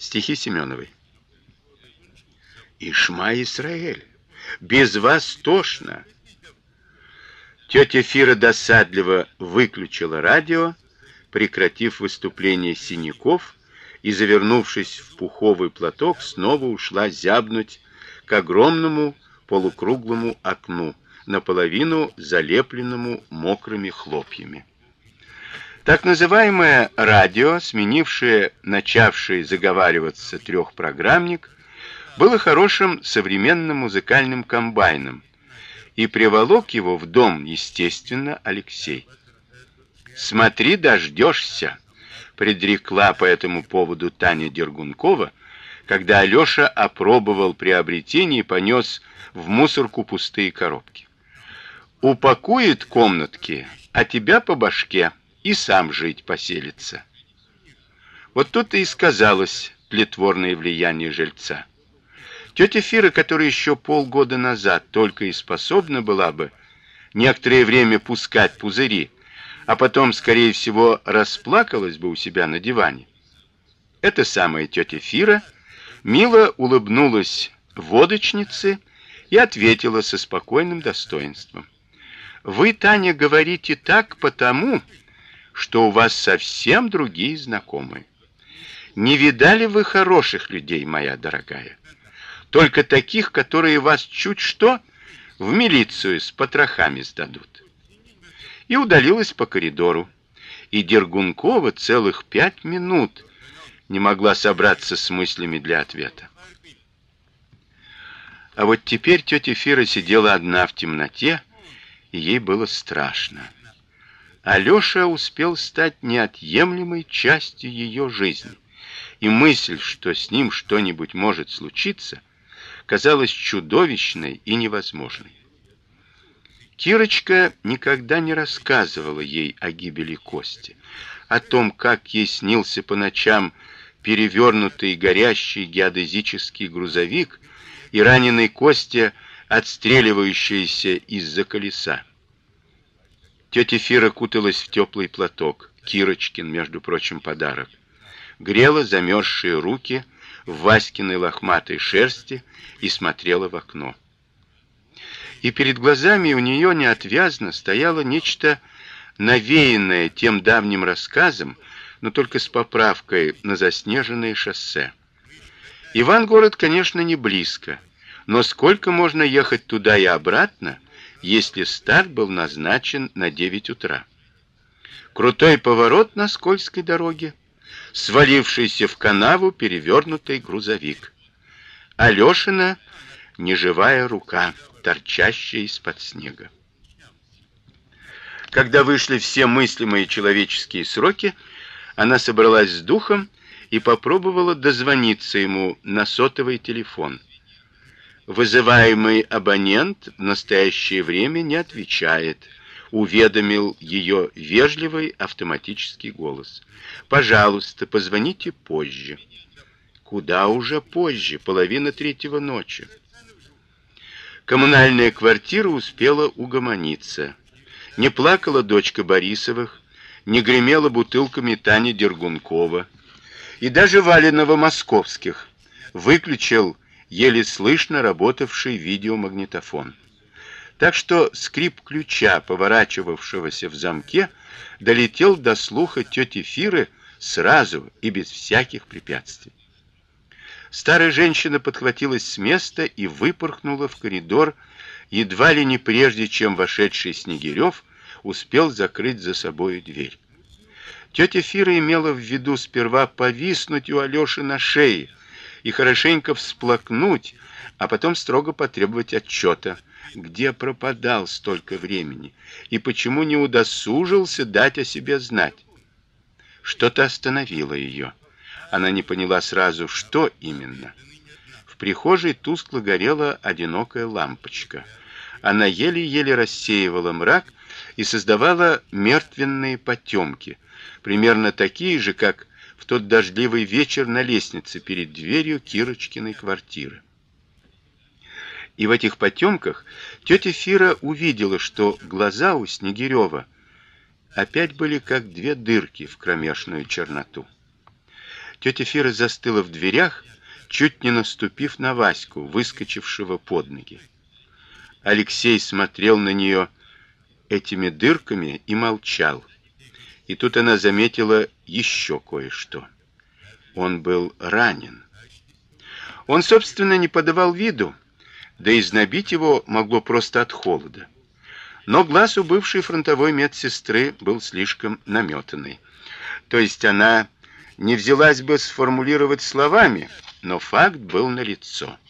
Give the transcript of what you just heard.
Стихи Семеновой. Ишма Исраэль, без вас тошно. Тетя Фира досадливо выключила радио, прекратив выступление синяков и, завернувшись в пуховый платок, снова ушла зябнуть к огромному полукруглому окну, наполовину залепленному мокрыми хлопьями. Так называемое радио, сменившее начавший заговариваться трехпрограммник, было хорошим современным музыкальным комбайном, и приволок его в дом, естественно, Алексей. Смотри, дождешься, предрекла по этому поводу Таня Дергункова, когда Алёша опробовал приобретение и понёс в мусорку пустые коробки. Упакует комнатки, а тебя по башке и сам жить поселится. Вот тут и сказалось тлетворное влияние жильца. Тетя Фира, которая еще полгода назад только и способна была бы некоторое время пускать пузыри, а потом, скорее всего, расплакалась бы у себя на диване. Эта самая тетя Фира мило улыбнулась водочнице и ответила со спокойным достоинством: "Вы, Таня, говорите так потому, что у вас совсем другие знакомые. Не видали вы хороших людей, моя дорогая? Только таких, которые вас чуть что в милицию с потрохами сдадут". И удалилась по коридору. И Дергункова целых пять минут не могла собраться с мыслями для ответа. А вот теперь тетя Фира сидела одна в темноте, и ей было страшно. Алёша успел стать неотъемлемой частью ее жизни, и мысль, что с ним что-нибудь может случиться, казалась чудовищной и невозможной. Кирочка никогда не рассказывала ей о гибели Кости, о том, как ей снился по ночам перевернутый горящий геодезический грузовик и раненый Костя, отстреливающийся из-за колеса. Тетя Фира куталась в теплый платок, Кирочкин, между прочим, подарок. Грела замерзшие руки в Васькиной лохматой шерсти и смотрела в окно. И перед глазами у нее неотвязно стояло нечто навеянное тем давним рассказом, но только с поправкой на заснеженное шоссе. Ивангород, конечно, не близко, но сколько можно ехать туда и обратно? Если старт был назначен на 9 утра. Крутой поворот на скользкой дороге, свалившийся в канаву перевернутый грузовик. Алёшина неживая рука, торчащая из-под снега. Когда вышли все мыслимые человеческие сроки, она собралась с духом и попробовала дозвониться ему на сотовый телефон. Вызываемый абонент в настоящее время не отвечает, уведомил ее вежливый автоматический голос. Пожалуйста, позвоните позже. Куда уже позже, половина третьего ночи. Коммунальная квартира успела угомониться. Не плакала дочка Борисовых, не гремела бутылками Таня Дергункова, и даже Валенова Московских выключил еле слышно работавший видеомагнитофон. Так что скрип ключа, поворачивавшегося в замке, долетел до слуха тети Фиры сразу и без всяких препятствий. Старая женщина подхватилась с места и выпорхнула в коридор, едва ли не прежде, чем вошедший Снегирев успел закрыть за собой дверь. Тетя Фира имела в виду сперва повиснуть у Алёши на шее, и хорошенько всплакнуть, а потом строго потребовать отчета, где пропадал столько времени и почему не удосужился дать о себе знать. Что-то остановило ее. Она не поняла сразу, что именно. В прихожей тускло горела одинокая лампочка. Она еле-еле рассеивала мрак и создавала мертвенные потемки, примерно такие же, как в тот дождливый вечер на лестнице перед дверью Кирочкиной квартиры. И в этих потемках тетя Фира увидела, что глаза у Снегирева опять были как две дырки в кромешную черноту. Тетя Фира застыла в дверях, чуть не наступив на Ваську, выскочившего под ноги. Алексей смотрел на нее этими дырками и молчал. И тут она заметила еще кое-что. Он был ранен. Он, собственно, не подавал виду, да и знобить его могло просто от холода. Но глаз у бывшей фронтовой медсестры был слишком наметанный. То есть она не взялась бы сформулировать словами, но факт был налицо. лицо.